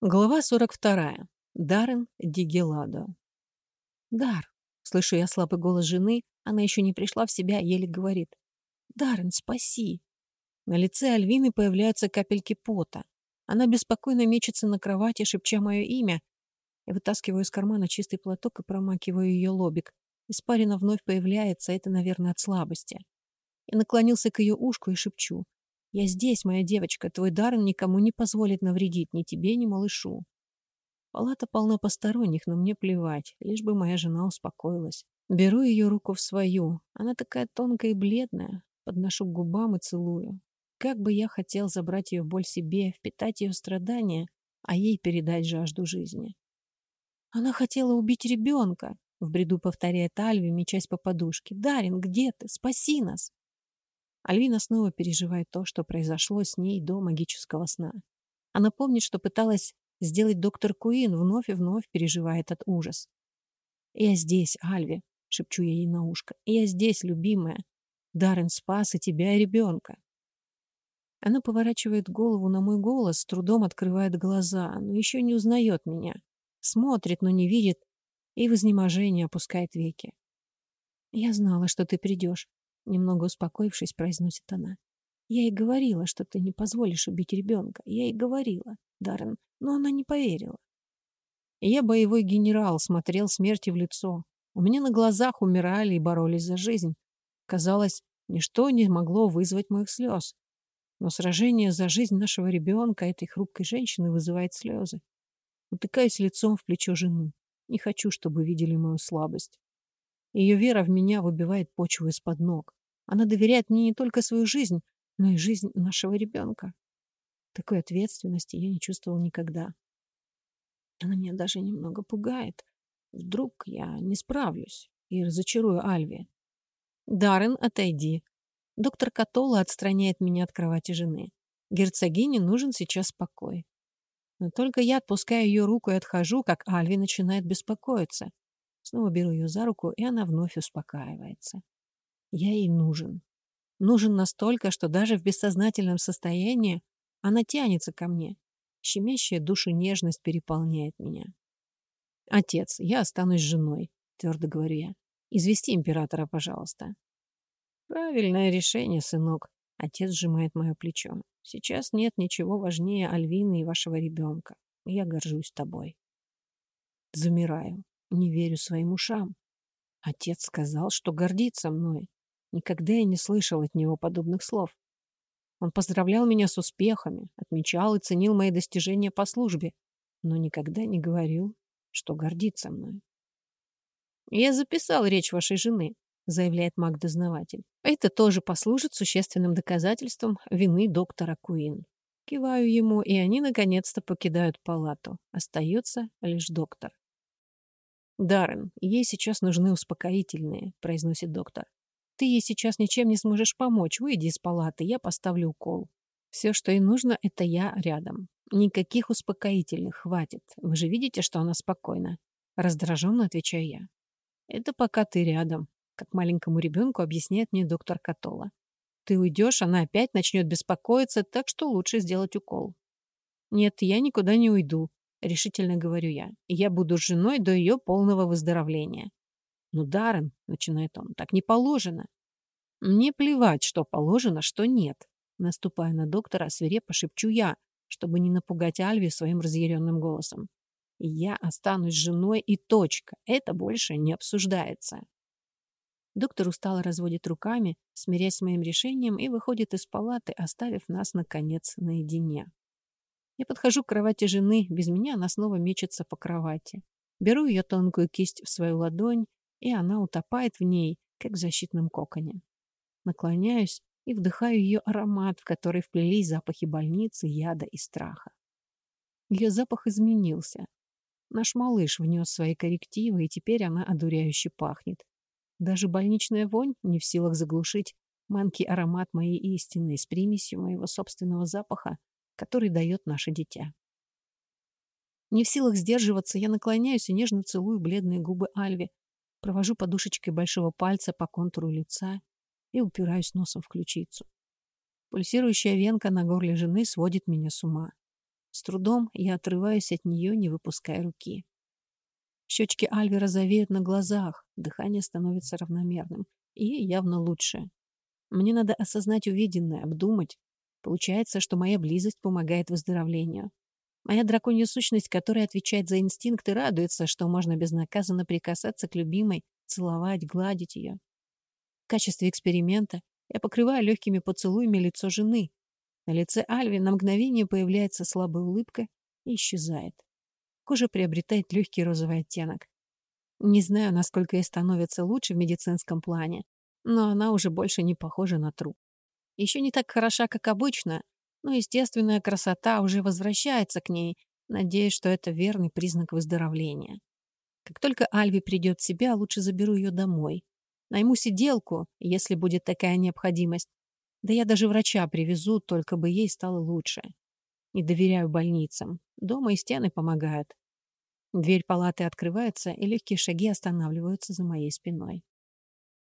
Глава 42. Даррен Дигеладо. «Дар!» — слышу я слабый голос жены, она еще не пришла в себя, еле говорит. «Даррен, спаси!» На лице Альвины появляются капельки пота. Она беспокойно мечется на кровати, шепча мое имя. Я вытаскиваю из кармана чистый платок и промакиваю ее лобик. Испарина вновь появляется, это, наверное, от слабости. Я наклонился к ее ушку и шепчу. Я здесь, моя девочка, твой дар никому не позволит навредить ни тебе, ни малышу. Палата полна посторонних, но мне плевать, лишь бы моя жена успокоилась. Беру ее руку в свою. Она такая тонкая и бледная. Подношу к губам и целую. Как бы я хотел забрать ее боль себе, впитать ее страдания, а ей передать жажду жизни. Она хотела убить ребенка, в бреду повторяет Альви, мечась по подушке. «Дарин, где ты? Спаси нас!» Альвина снова переживает то, что произошло с ней до магического сна. Она помнит, что пыталась сделать доктор Куин, вновь и вновь переживает этот ужас. «Я здесь, Альви», — шепчу я ей на ушко. «Я здесь, любимая. Даррен спас и тебя, и ребенка». Она поворачивает голову на мой голос, с трудом открывает глаза, но еще не узнает меня. Смотрит, но не видит, и в изнеможении опускает веки. «Я знала, что ты придешь. Немного успокоившись, произносит она. Я ей говорила, что ты не позволишь убить ребенка. Я ей говорила, Даррен, но она не поверила. Я боевой генерал, смотрел смерти в лицо. У меня на глазах умирали и боролись за жизнь. Казалось, ничто не могло вызвать моих слез. Но сражение за жизнь нашего ребенка, этой хрупкой женщины, вызывает слезы. Утыкаюсь лицом в плечо жены. Не хочу, чтобы видели мою слабость. Ее вера в меня выбивает почву из-под ног. Она доверяет мне не только свою жизнь, но и жизнь нашего ребенка. Такой ответственности я не чувствовал никогда. Она меня даже немного пугает. Вдруг я не справлюсь и разочарую Альви. Даррен, отойди. Доктор Катола отстраняет меня от кровати жены. Герцогине нужен сейчас покой. Но только я отпускаю ее руку и отхожу, как Альви начинает беспокоиться. Снова беру ее за руку, и она вновь успокаивается. Я ей нужен. Нужен настолько, что даже в бессознательном состоянии она тянется ко мне. Щемящая душу нежность переполняет меня. «Отец, я останусь женой», — твердо говорю я. «Извести императора, пожалуйста». «Правильное решение, сынок», — отец сжимает мое плечо. «Сейчас нет ничего важнее Альвины и вашего ребенка. Я горжусь тобой». Замираю, не верю своим ушам. Отец сказал, что гордится мной. Никогда я не слышал от него подобных слов. Он поздравлял меня с успехами, отмечал и ценил мои достижения по службе, но никогда не говорил, что гордится мной. «Я записал речь вашей жены», — заявляет маг-дознаватель. «Это тоже послужит существенным доказательством вины доктора Куин». Киваю ему, и они наконец-то покидают палату. Остается лишь доктор. «Даррен, ей сейчас нужны успокоительные», — произносит доктор. Ты ей сейчас ничем не сможешь помочь. Выйди из палаты, я поставлю укол. Все, что ей нужно, это я рядом. Никаких успокоительных хватит. Вы же видите, что она спокойна. Раздраженно отвечаю я. Это пока ты рядом, как маленькому ребенку объясняет мне доктор Катола. Ты уйдешь, она опять начнет беспокоиться, так что лучше сделать укол. Нет, я никуда не уйду, решительно говорю я. Я буду женой до ее полного выздоровления. «Ну, Даррен», — начинает он, — «так не положено». «Мне плевать, что положено, что нет». Наступая на доктора, свирепо шепчу я, чтобы не напугать Альви своим разъяренным голосом. «Я останусь женой и точка. Это больше не обсуждается». Доктор устало разводит руками, смирясь с моим решением, и выходит из палаты, оставив нас, наконец, наедине. Я подхожу к кровати жены, без меня она снова мечется по кровати. Беру ее тонкую кисть в свою ладонь и она утопает в ней, как в защитном коконе. Наклоняюсь и вдыхаю ее аромат, в который вплелись запахи больницы, яда и страха. Ее запах изменился. Наш малыш внес свои коррективы, и теперь она одуряюще пахнет. Даже больничная вонь не в силах заглушить манкий аромат моей истины с примесью моего собственного запаха, который дает наше дитя. Не в силах сдерживаться, я наклоняюсь и нежно целую бледные губы Альви, Провожу подушечкой большого пальца по контуру лица и упираюсь носом в ключицу. Пульсирующая венка на горле жены сводит меня с ума. С трудом я отрываюсь от нее, не выпуская руки. Щечки Альви розовеют на глазах, дыхание становится равномерным и явно лучше. Мне надо осознать увиденное, обдумать. Получается, что моя близость помогает выздоровлению. Моя драконья сущность, которая отвечает за инстинкты, радуется, что можно безнаказанно прикасаться к любимой, целовать, гладить ее. В качестве эксперимента я покрываю легкими поцелуями лицо жены. На лице Альви на мгновение появляется слабая улыбка и исчезает. Кожа приобретает легкий розовый оттенок. Не знаю, насколько ей становится лучше в медицинском плане, но она уже больше не похожа на труп. Еще не так хороша, как обычно, но естественная красота уже возвращается к ней, надеясь, что это верный признак выздоровления. Как только Альви придет в себя, лучше заберу ее домой. Найму сиделку, если будет такая необходимость. Да я даже врача привезу, только бы ей стало лучше. Не доверяю больницам. Дома и стены помогают. Дверь палаты открывается, и легкие шаги останавливаются за моей спиной.